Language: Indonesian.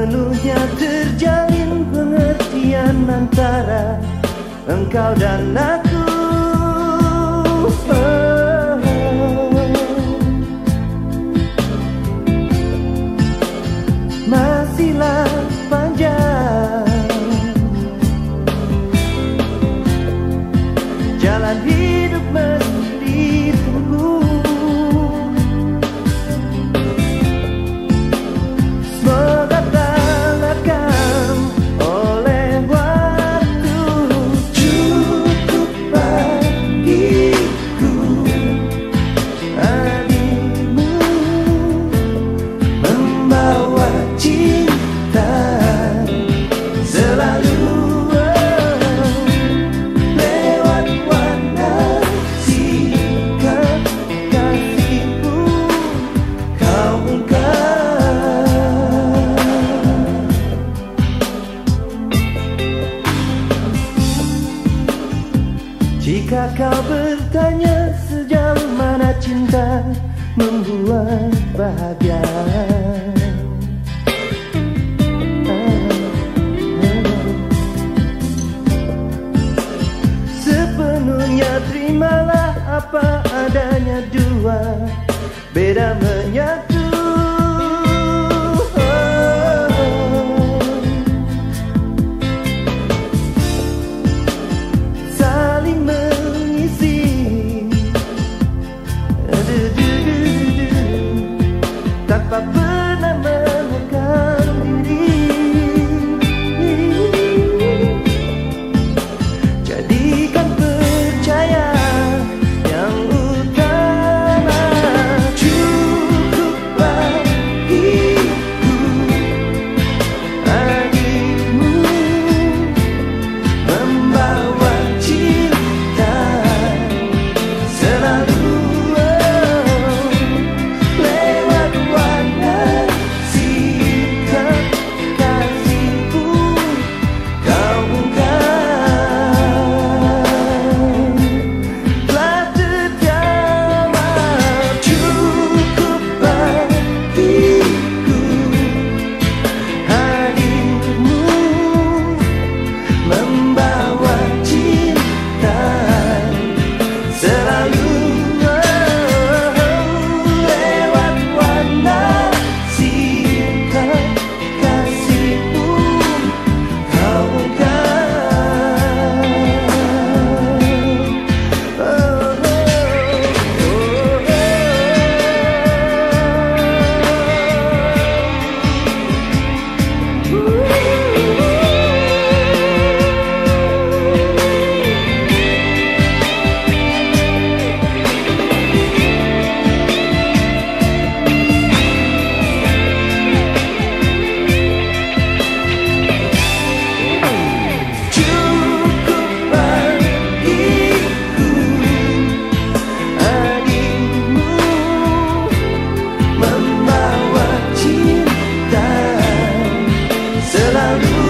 sepenuhnya terjalin pengertian antara engkau dan aku. Oh. Panjang. Jalan hidup mesti ditunggu. Jika kau bertanya sejauh mana cinta membuat bahagia. Sepenuhnya terimalah apa adanya dua. Beda menyatu da ba out